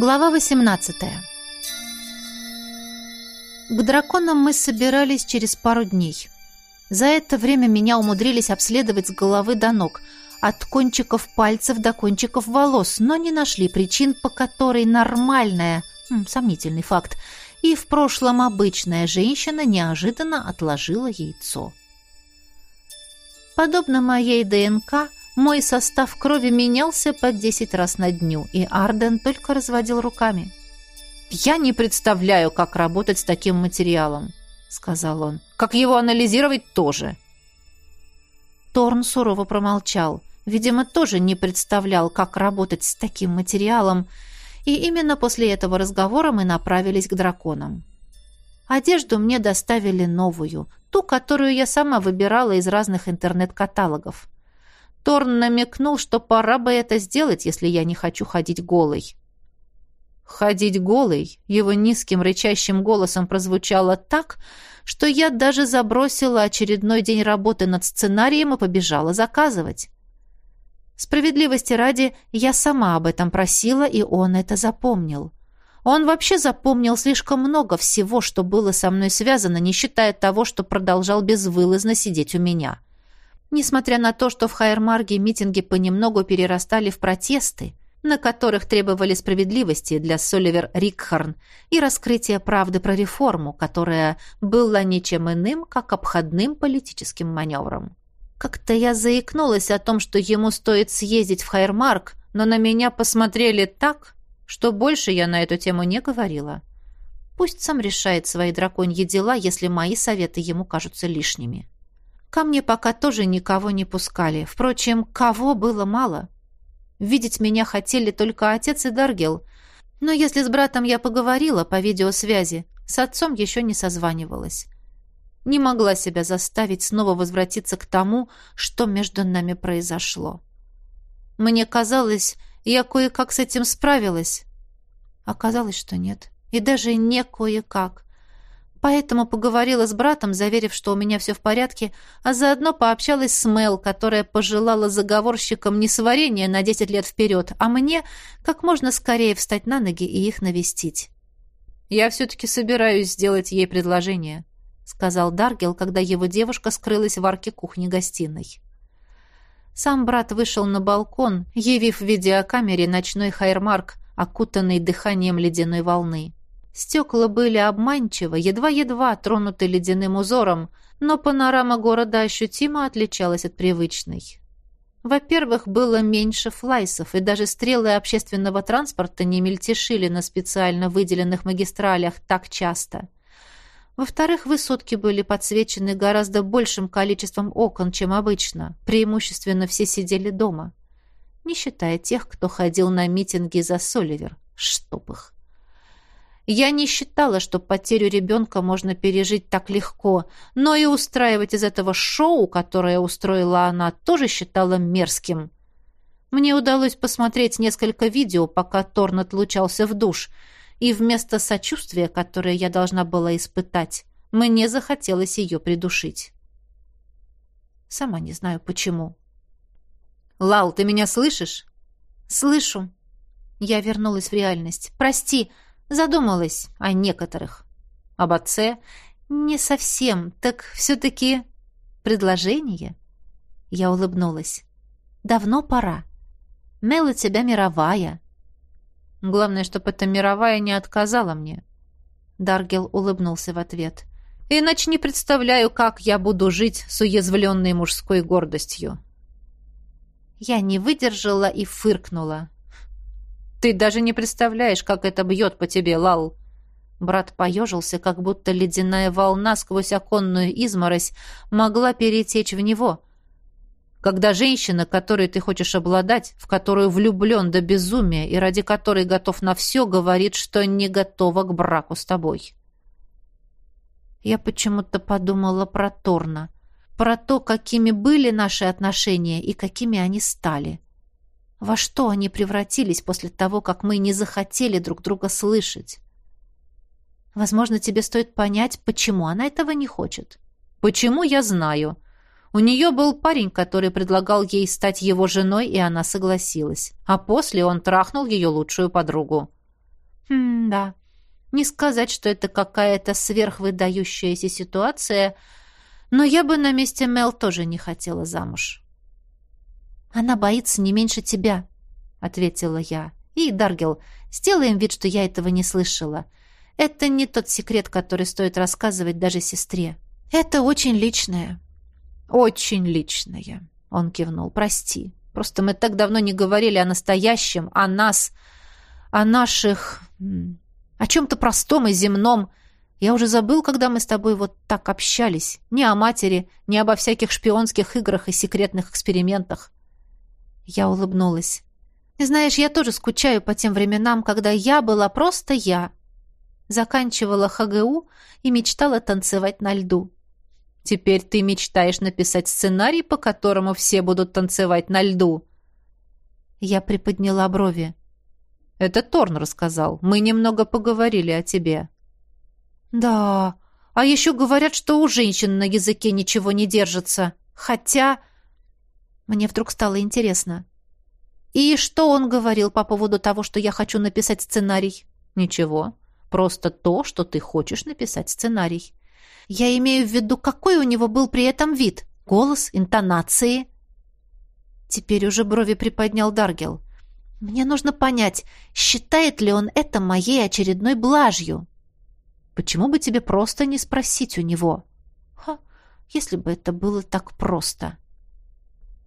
Глава 18. К драконам мы собирались через пару дней. За это время меня умудрились обследовать с головы до ног, от кончиков пальцев до кончиков волос, но не нашли причин, по которой нормальная, сомнительный факт, и в прошлом обычная женщина неожиданно отложила яйцо. Подобно моей ДНК, мой состав крови менялся по 10 раз на дню, и Арден только разводил руками. «Я не представляю, как работать с таким материалом», — сказал он. «Как его анализировать тоже». Торн сурово промолчал. Видимо, тоже не представлял, как работать с таким материалом, и именно после этого разговора мы направились к драконам. Одежду мне доставили новую, ту, которую я сама выбирала из разных интернет-каталогов. Торн намекнул, что пора бы это сделать, если я не хочу ходить голой. Ходить голой его низким рычащим голосом прозвучало так, что я даже забросила очередной день работы над сценарием и побежала заказывать. Справедливости ради, я сама об этом просила, и он это запомнил. Он вообще запомнил слишком много всего, что было со мной связано, не считая того, что продолжал безвылазно сидеть у меня. — Несмотря на то, что в Хайермарге митинги понемногу перерастали в протесты, на которых требовали справедливости для Соливер Рикхарн и раскрытия правды про реформу, которая была ничем иным, как обходным политическим маневром. Как-то я заикнулась о том, что ему стоит съездить в Хайермарк, но на меня посмотрели так, что больше я на эту тему не говорила. Пусть сам решает свои драконьи дела, если мои советы ему кажутся лишними. Ко мне пока тоже никого не пускали. Впрочем, кого было мало. Видеть меня хотели только отец и Даргел. Но если с братом я поговорила по видеосвязи, с отцом еще не созванивалась. Не могла себя заставить снова возвратиться к тому, что между нами произошло. Мне казалось, я кое-как с этим справилась. Оказалось, что нет. И даже не кое-как. Поэтому поговорила с братом, заверив, что у меня все в порядке, а заодно пообщалась с Мел, которая пожелала заговорщикам не сварения на 10 лет вперед, а мне как можно скорее встать на ноги и их навестить. «Я все-таки собираюсь сделать ей предложение», — сказал Даргел, когда его девушка скрылась в арке кухни-гостиной. Сам брат вышел на балкон, явив в видеокамере ночной хайрмарк, окутанный дыханием ледяной волны. Стекла были обманчиво, едва-едва тронуты ледяным узором, но панорама города ощутимо отличалась от привычной. Во-первых, было меньше флайсов, и даже стрелы общественного транспорта не мельтешили на специально выделенных магистралях так часто. Во-вторых, высотки были подсвечены гораздо большим количеством окон, чем обычно. Преимущественно все сидели дома. Не считая тех, кто ходил на митинги за Соливер. Чтоб их. Я не считала, что потерю ребенка можно пережить так легко, но и устраивать из этого шоу, которое устроила она, тоже считала мерзким. Мне удалось посмотреть несколько видео, пока Торн отлучался в душ, и вместо сочувствия, которое я должна была испытать, мне захотелось ее придушить. Сама не знаю, почему. «Лал, ты меня слышишь?» «Слышу». Я вернулась в реальность. «Прости, Задумалась о некоторых. Об отце? Не совсем. Так все-таки предложение? Я улыбнулась. Давно пора. Мел у тебя мировая. Главное, чтобы эта мировая не отказала мне. Даргел улыбнулся в ответ. Иначе не представляю, как я буду жить с уязвленной мужской гордостью. Я не выдержала и фыркнула. Ты даже не представляешь, как это бьет по тебе, Лал!» Брат поежился, как будто ледяная волна сквозь оконную изморозь могла перетечь в него. Когда женщина, которой ты хочешь обладать, в которую влюблен до безумия и ради которой готов на все, говорит, что не готова к браку с тобой. Я почему-то подумала про Торна, про то, какими были наши отношения и какими они стали. — во что они превратились после того, как мы не захотели друг друга слышать? Возможно, тебе стоит понять, почему она этого не хочет. Почему, я знаю. У нее был парень, который предлагал ей стать его женой, и она согласилась. А после он трахнул ее лучшую подругу. Хм, да. Не сказать, что это какая-то сверхвыдающаяся ситуация, но я бы на месте Мел тоже не хотела замуж. Она боится не меньше тебя, ответила я. И, Даргел, сделаем вид, что я этого не слышала. Это не тот секрет, который стоит рассказывать даже сестре. Это очень личное. Очень личное, он кивнул. Прости. Просто мы так давно не говорили о настоящем, о нас, о наших... о чем-то простом и земном. Я уже забыл, когда мы с тобой вот так общались. Ни о матери, ни обо всяких шпионских играх и секретных экспериментах. Я улыбнулась. Знаешь, я тоже скучаю по тем временам, когда я была просто я. Заканчивала ХГУ и мечтала танцевать на льду. Теперь ты мечтаешь написать сценарий, по которому все будут танцевать на льду. Я приподняла брови. Это Торн рассказал. Мы немного поговорили о тебе. Да, а еще говорят, что у женщин на языке ничего не держится. Хотя... Мне вдруг стало интересно. И что он говорил по поводу того, что я хочу написать сценарий? Ничего. Просто то, что ты хочешь написать сценарий. Я имею в виду, какой у него был при этом вид? Голос, интонации? Теперь уже брови приподнял Даргел. Мне нужно понять, считает ли он это моей очередной блажью. Почему бы тебе просто не спросить у него? Ха, если бы это было так просто.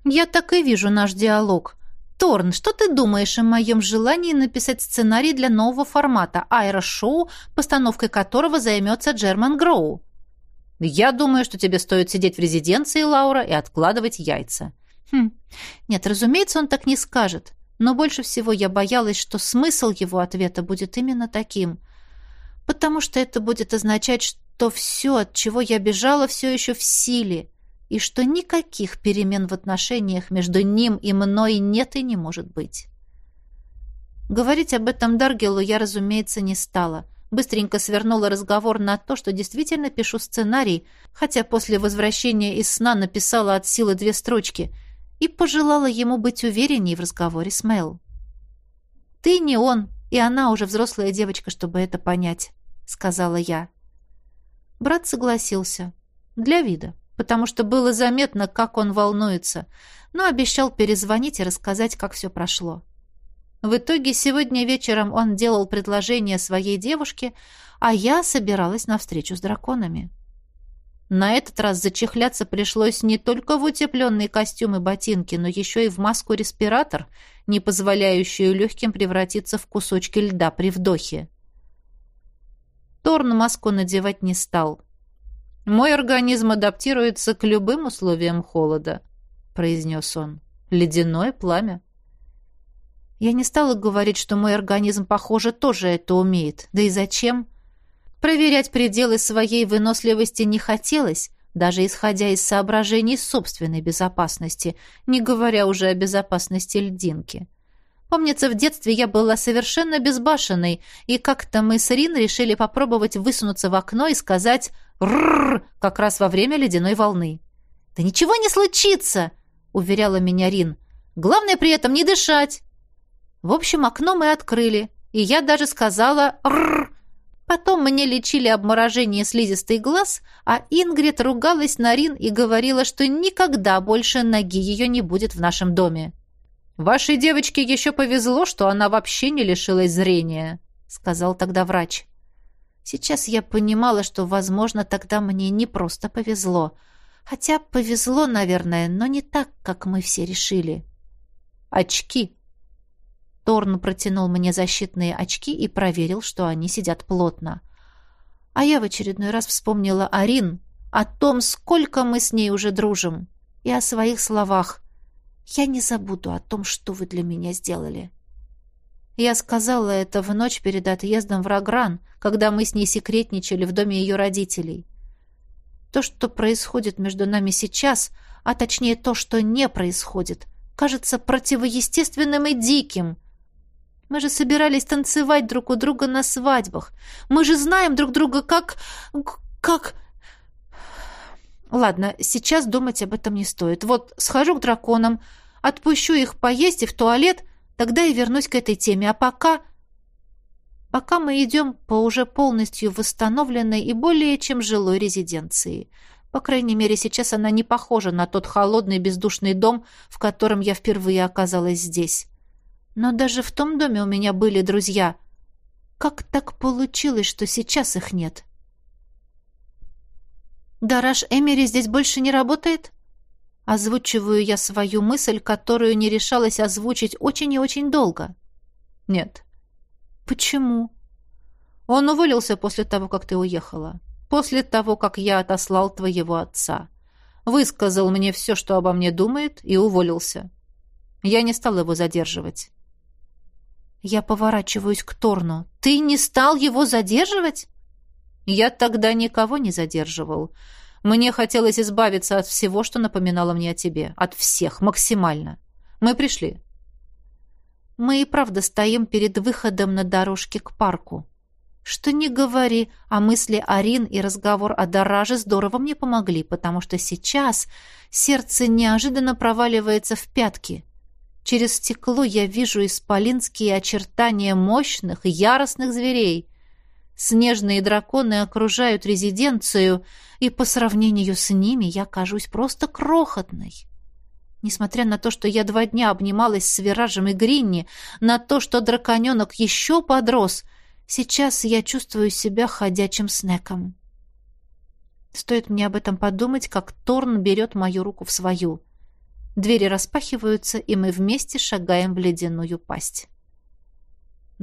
Я так и вижу наш диалог. Торн, что ты думаешь о моем желании написать сценарий для нового формата аэрошоу, постановкой которого займется Джерман Гроу? Я думаю, что тебе стоит сидеть в резиденции, Лаура, и откладывать яйца. Хм. Нет, разумеется, он так не скажет. Но больше всего я боялась, что смысл его ответа будет именно таким. Потому что это будет означать, что все, от чего я бежала, все еще в силе и что никаких перемен в отношениях между ним и мной нет и не может быть. Говорить об этом Даргелу я, разумеется, не стала. Быстренько свернула разговор на то, что действительно пишу сценарий, хотя после возвращения из сна написала от силы две строчки и пожелала ему быть уверенней в разговоре с Мэл. «Ты не он, и она уже взрослая девочка, чтобы это понять», — сказала я. Брат согласился. Для вида потому что было заметно, как он волнуется, но обещал перезвонить и рассказать, как все прошло. В итоге сегодня вечером он делал предложение своей девушке, а я собиралась на встречу с драконами. На этот раз зачехляться пришлось не только в утепленные костюмы ботинки, но еще и в маску-респиратор, не позволяющую легким превратиться в кусочки льда при вдохе. Торн маску надевать не стал — «Мой организм адаптируется к любым условиям холода», — произнес он. «Ледяное пламя». Я не стала говорить, что мой организм, похоже, тоже это умеет. Да и зачем? Проверять пределы своей выносливости не хотелось, даже исходя из соображений собственной безопасности, не говоря уже о безопасности льдинки. Помнится, в детстве я была совершенно безбашенной, и как-то мы с Рин решили попробовать высунуться в окно и сказать «Рррр!» как раз во время ледяной волны. «Да ничего не случится!» — уверяла меня Рин. «Главное при этом не дышать!» В общем, окно мы открыли, и я даже сказала «Рррр!». Потом мне лечили обморожение слизистый глаз, а Ингрид ругалась на Рин и говорила, что никогда больше ноги ее не будет в нашем доме. «Вашей девочке еще повезло, что она вообще не лишилась зрения», — сказал тогда врач. Сейчас я понимала, что, возможно, тогда мне не просто повезло. Хотя повезло, наверное, но не так, как мы все решили. «Очки!» Торн протянул мне защитные очки и проверил, что они сидят плотно. А я в очередной раз вспомнила Арин, о том, сколько мы с ней уже дружим, и о своих словах. «Я не забуду о том, что вы для меня сделали». Я сказала это в ночь перед отъездом в Рагран, когда мы с ней секретничали в доме ее родителей. То, что происходит между нами сейчас, а точнее то, что не происходит, кажется противоестественным и диким. Мы же собирались танцевать друг у друга на свадьбах. Мы же знаем друг друга как... как... Ладно, сейчас думать об этом не стоит. Вот схожу к драконам, отпущу их поесть и в туалет — Тогда и вернусь к этой теме. А пока... пока мы идем по уже полностью восстановленной и более чем жилой резиденции. По крайней мере, сейчас она не похожа на тот холодный бездушный дом, в котором я впервые оказалась здесь. Но даже в том доме у меня были друзья. Как так получилось, что сейчас их нет? «Дараш Эмери здесь больше не работает?» Озвучиваю я свою мысль, которую не решалась озвучить очень и очень долго. «Нет». «Почему?» «Он уволился после того, как ты уехала. После того, как я отослал твоего отца. Высказал мне все, что обо мне думает, и уволился. Я не стал его задерживать». Я поворачиваюсь к Торну. «Ты не стал его задерживать?» «Я тогда никого не задерживал. Мне хотелось избавиться от всего, что напоминало мне о тебе. От всех, максимально. Мы пришли. Мы и правда стоим перед выходом на дорожке к парку. Что не говори, а мысли Арин и разговор о Дараже здорово мне помогли, потому что сейчас сердце неожиданно проваливается в пятки. Через стекло я вижу исполинские очертания мощных, яростных зверей. Снежные драконы окружают резиденцию, и по сравнению с ними я кажусь просто крохотной. Несмотря на то, что я два дня обнималась с Виражем и Гринни, на то, что драконенок еще подрос, сейчас я чувствую себя ходячим снеком. Стоит мне об этом подумать, как Торн берет мою руку в свою. Двери распахиваются, и мы вместе шагаем в ледяную пасть.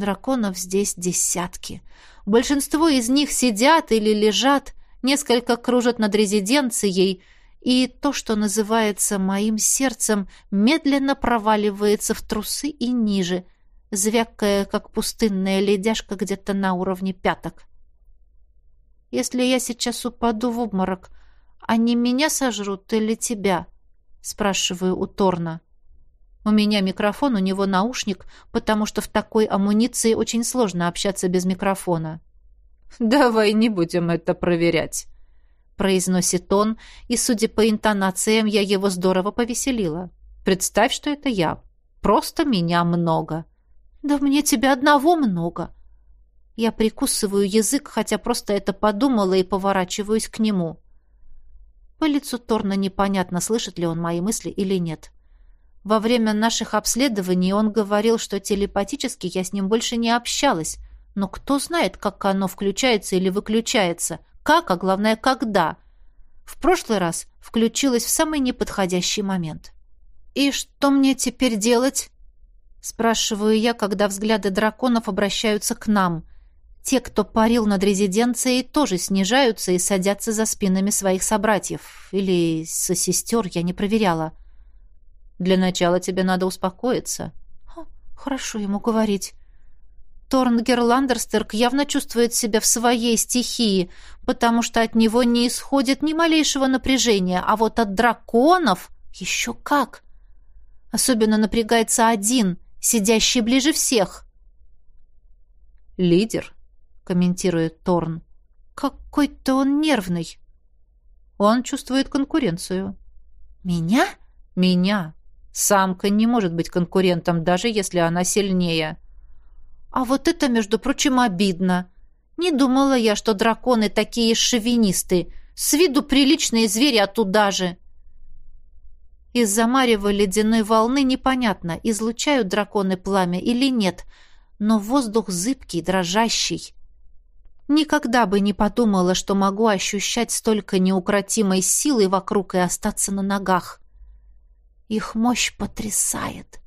Драконов здесь десятки. Большинство из них сидят или лежат, несколько кружат над резиденцией — и то, что называется моим сердцем, медленно проваливается в трусы и ниже, звякая, как пустынная ледяшка где-то на уровне пяток. «Если я сейчас упаду в обморок, они меня сожрут или тебя?» — спрашиваю у Торна. У меня микрофон, у него наушник, потому что в такой амуниции очень сложно общаться без микрофона. «Давай не будем это проверять», произносит он, и, судя по интонациям, я его здорово повеселила. Представь, что это я. Просто меня много. Да мне тебя одного много. Я прикусываю язык, хотя просто это подумала и поворачиваюсь к нему. По лицу Торна непонятно, слышит ли он мои мысли или нет. Во время наших обследований он говорил, что телепатически я с ним больше не общалась, но кто знает, как оно включается или выключается — как, а главное, когда. В прошлый раз включилась в самый неподходящий момент. «И что мне теперь делать?» Спрашиваю я, когда взгляды драконов обращаются к нам. Те, кто парил над резиденцией, тоже снижаются и садятся за спинами своих собратьев. Или со сестер, я не проверяла. «Для начала тебе надо успокоиться». «Хорошо ему говорить». Торнгер Ландерстерк явно чувствует себя в своей стихии, потому что от него не исходит ни малейшего напряжения, а вот от драконов еще как. Особенно напрягается один, сидящий ближе всех. «Лидер», — комментирует Торн. «Какой-то он нервный». «Он чувствует конкуренцию». «Меня?» «Меня. Самка не может быть конкурентом, даже если она сильнее». А вот это, между прочим, обидно. Не думала я, что драконы такие шовинисты. С виду приличные звери, а туда же. Из-за марева ледяной волны непонятно, излучают драконы пламя или нет, но воздух зыбкий, дрожащий. Никогда бы не подумала, что могу ощущать столько неукротимой силы вокруг и остаться на ногах. Их мощь потрясает.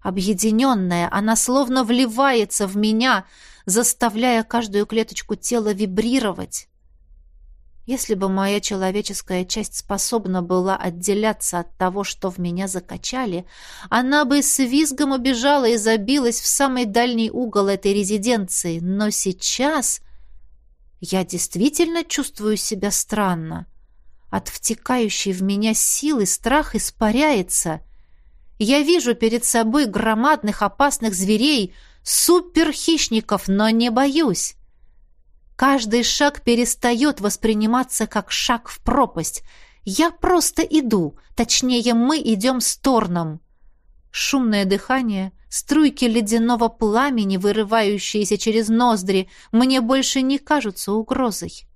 Объединенная, она словно вливается в меня, заставляя каждую клеточку тела вибрировать. Если бы моя человеческая часть способна была отделяться от того, что в меня закачали, она бы с визгом убежала и забилась в самый дальний угол этой резиденции. Но сейчас я действительно чувствую себя странно. От втекающей в меня силы страх испаряется — я вижу перед собой громадных опасных зверей, суперхищников, но не боюсь. Каждый шаг перестает восприниматься как шаг в пропасть. Я просто иду, точнее, мы идем с Торном. Шумное дыхание, струйки ледяного пламени, вырывающиеся через ноздри, мне больше не кажутся угрозой.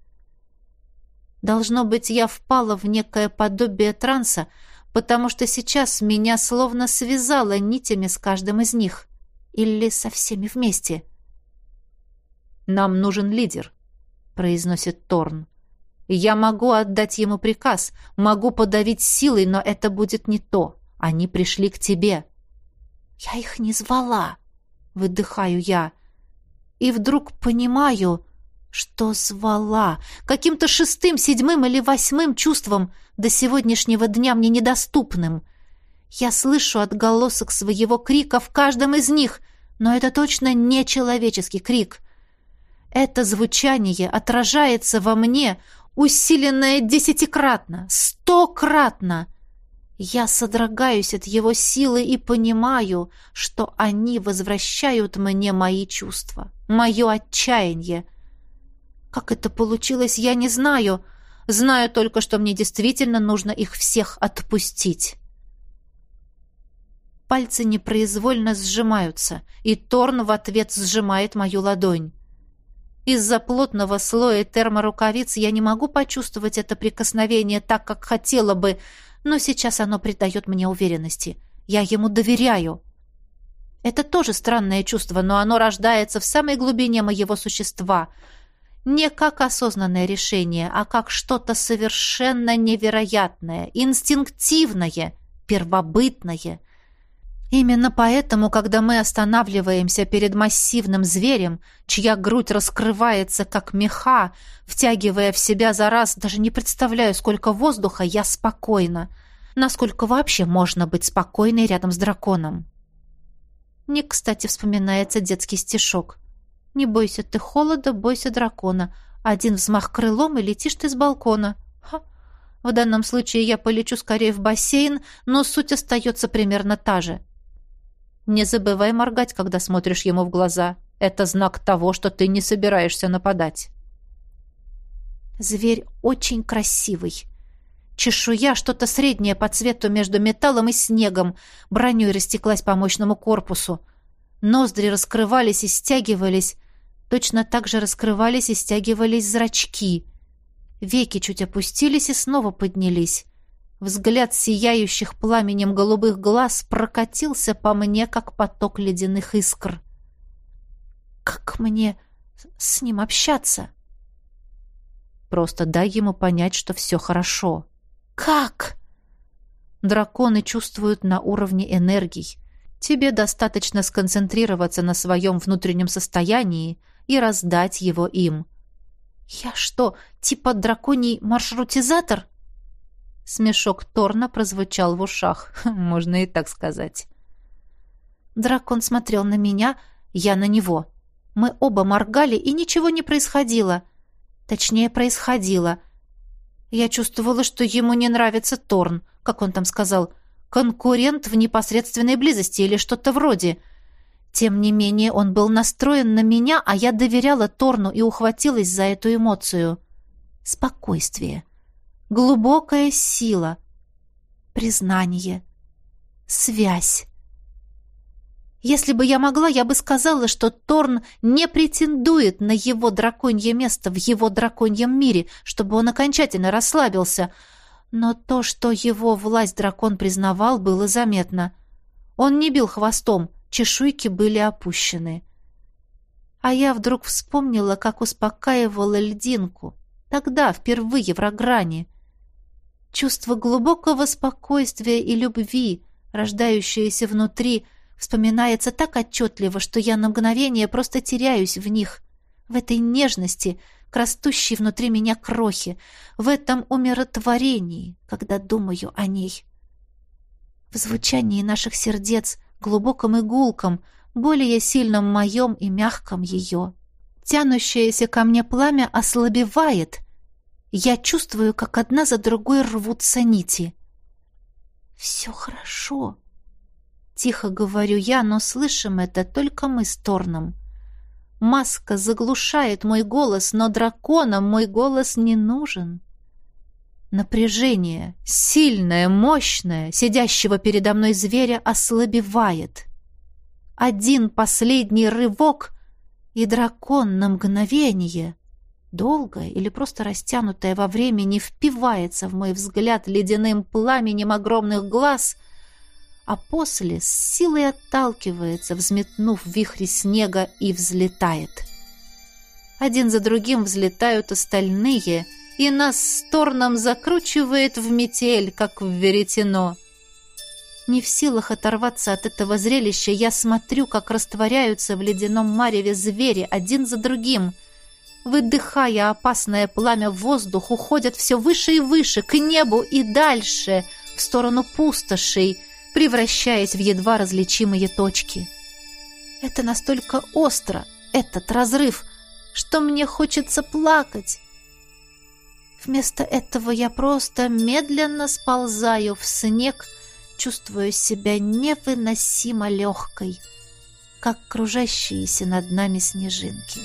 Должно быть, я впала в некое подобие транса, потому что сейчас меня словно связало нитями с каждым из них. Или со всеми вместе. «Нам нужен лидер», — произносит Торн. «Я могу отдать ему приказ, могу подавить силой, но это будет не то. Они пришли к тебе». «Я их не звала», — выдыхаю я. И вдруг понимаю, что звала. Каким-то шестым, седьмым или восьмым чувством, до сегодняшнего дня мне недоступным. Я слышу отголосок своего крика в каждом из них, но это точно не человеческий крик. Это звучание отражается во мне, усиленное десятикратно, стократно. Я содрогаюсь от его силы и понимаю, что они возвращают мне мои чувства, мое отчаяние. Как это получилось, я не знаю. Знаю только, что мне действительно нужно их всех отпустить. Пальцы непроизвольно сжимаются, и Торн в ответ сжимает мою ладонь. Из-за плотного слоя терморукавиц я не могу почувствовать это прикосновение так, как хотела бы, но сейчас оно придает мне уверенности. Я ему доверяю. Это тоже странное чувство, но оно рождается в самой глубине моего существа. Не как осознанное решение, а как что-то совершенно невероятное, инстинктивное, первобытное. Именно поэтому, когда мы останавливаемся перед массивным зверем, чья грудь раскрывается, как меха, втягивая в себя за раз, даже не представляю, сколько воздуха, я спокойна. Насколько вообще можно быть спокойной рядом с драконом? Мне, кстати, вспоминается детский стишок. «Не бойся ты холода, бойся дракона. Один взмах крылом, и летишь ты с балкона». Ха! В данном случае я полечу скорее в бассейн, но суть остается примерно та же. Не забывай моргать, когда смотришь ему в глаза. Это знак того, что ты не собираешься нападать. Зверь очень красивый. Чешуя что-то среднее по цвету между металлом и снегом, броней растеклась по мощному корпусу. Ноздри раскрывались и стягивались. Точно так же раскрывались и стягивались зрачки. Веки чуть опустились и снова поднялись. Взгляд сияющих пламенем голубых глаз прокатился по мне, как поток ледяных искр. «Как мне с ним общаться?» «Просто дай ему понять, что все хорошо». «Как?» Драконы чувствуют на уровне энергий. Тебе достаточно сконцентрироваться на своем внутреннем состоянии и раздать его им. «Я что, типа драконий маршрутизатор?» Смешок Торна прозвучал в ушах, можно и так сказать. Дракон смотрел на меня, я на него. Мы оба моргали, и ничего не происходило. Точнее, происходило. Я чувствовала, что ему не нравится Торн, как он там сказал, конкурент в непосредственной близости или что-то вроде. Тем не менее, он был настроен на меня, а я доверяла Торну и ухватилась за эту эмоцию. Спокойствие. Глубокая сила. Признание. Связь. Если бы я могла, я бы сказала, что Торн не претендует на его драконье место в его драконьем мире, чтобы он окончательно расслабился. Но то, что его власть дракон признавал, было заметно. Он не бил хвостом, чешуйки были опущены. А я вдруг вспомнила, как успокаивала льдинку. Тогда, впервые в Рогране. Чувство глубокого спокойствия и любви, рождающееся внутри, вспоминается так отчетливо, что я на мгновение просто теряюсь в них, в этой нежности, к растущей внутри меня крохи, в этом умиротворении, когда думаю о ней. В звучании наших сердец, глубоком и гулком, более сильном моем и мягком ее. Тянущееся ко мне пламя ослабевает, я чувствую, как одна за другой рвутся нити. «Все хорошо», — тихо говорю я, но слышим это только мы с Торном. Маска заглушает мой голос, но драконам мой голос не нужен. Напряжение, сильное, мощное, сидящего передо мной зверя ослабевает. Один последний рывок, и дракон на мгновение, долгое или просто растянутое во времени, впивается в мой взгляд ледяным пламенем огромных глаз, а после с силой отталкивается, взметнув вихри снега и взлетает. Один за другим взлетают остальные — и нас с Торном закручивает в метель, как в веретено. Не в силах оторваться от этого зрелища, я смотрю, как растворяются в ледяном мареве звери один за другим. Выдыхая опасное пламя в воздух, уходят все выше и выше, к небу и дальше, в сторону пустошей, превращаясь в едва различимые точки. Это настолько остро, этот разрыв, что мне хочется плакать. Вместо этого я просто медленно сползаю в снег, чувствуя себя невыносимо легкой, как кружащиеся над нами снежинки.